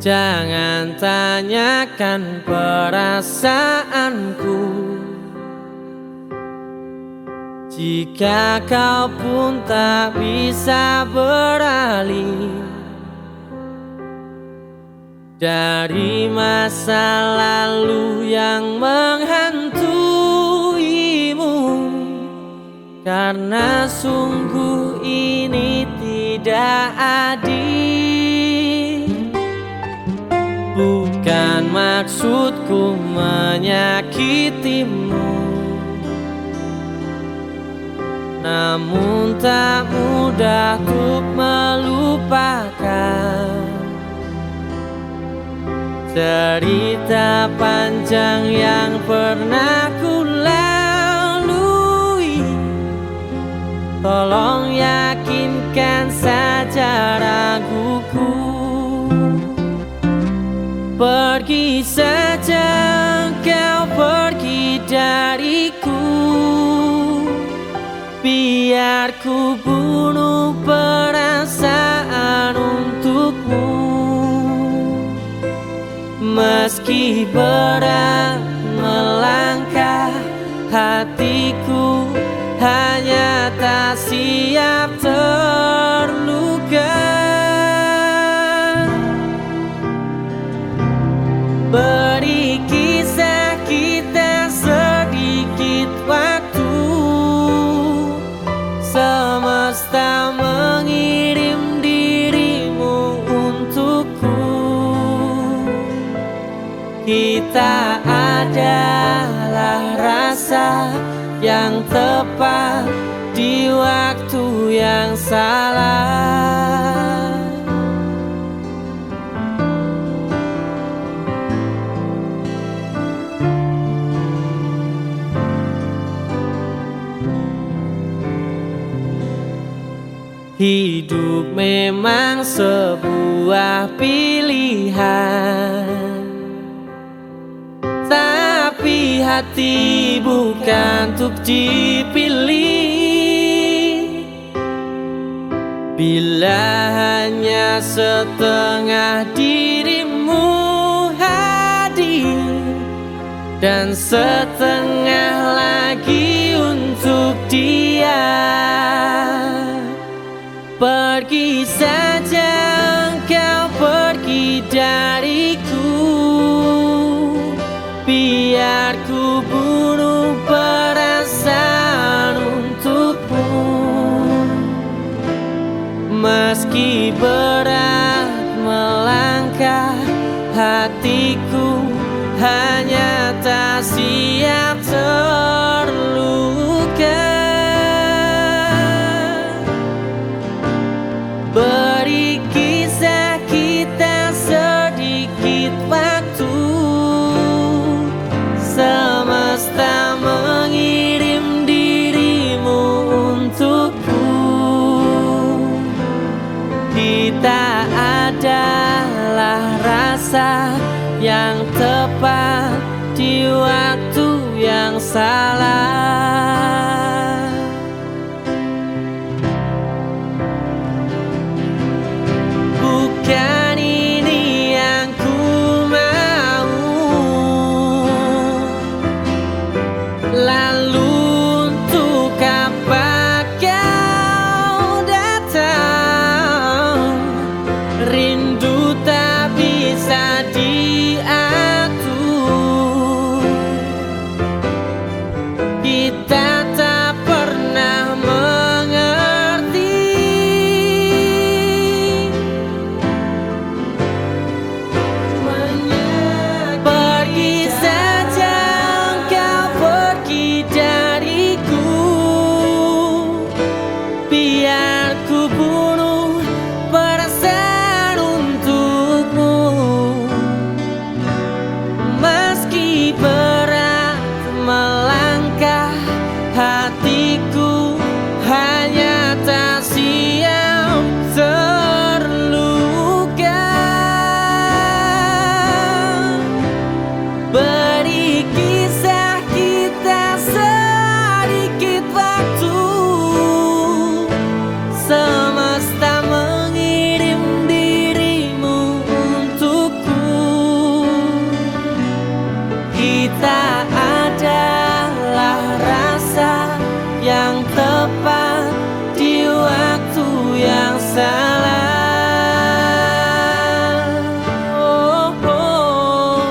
Jangan tanyakan perasaanku. Jika kau pun tak bisa beralih Dari masa lalu yang menghantuimu Karena sungguh maksudku menyakitimu. Namun tak mudah untuk melupakan Cerita panjang yang pernah ku lalui. Tolong yakinkan saja raguku Pergi saja kau pergi dariku. Biar ku bunuh perasaan untukmu. Meski berat melangkah Hatiku hanya tak siap terluka Kita adalah rasa yang tepat di waktu yang salah. Hidup memang sebuah pilihan hati bukan untuk dipilih. Bila hanya setengah dirimu hadir Dan setengah lagi untuk dia Pergi saja berat melangkah. Hatiku hanya tak siap terluka. Beri Kita adalah rasa yang tepat di waktu yang salah kita adalah rasa yang tepat di waktu yang salah. Oh, oh.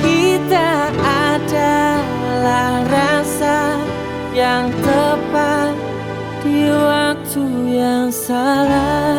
Kita adalah rasa yang tepat di waktu yang salah.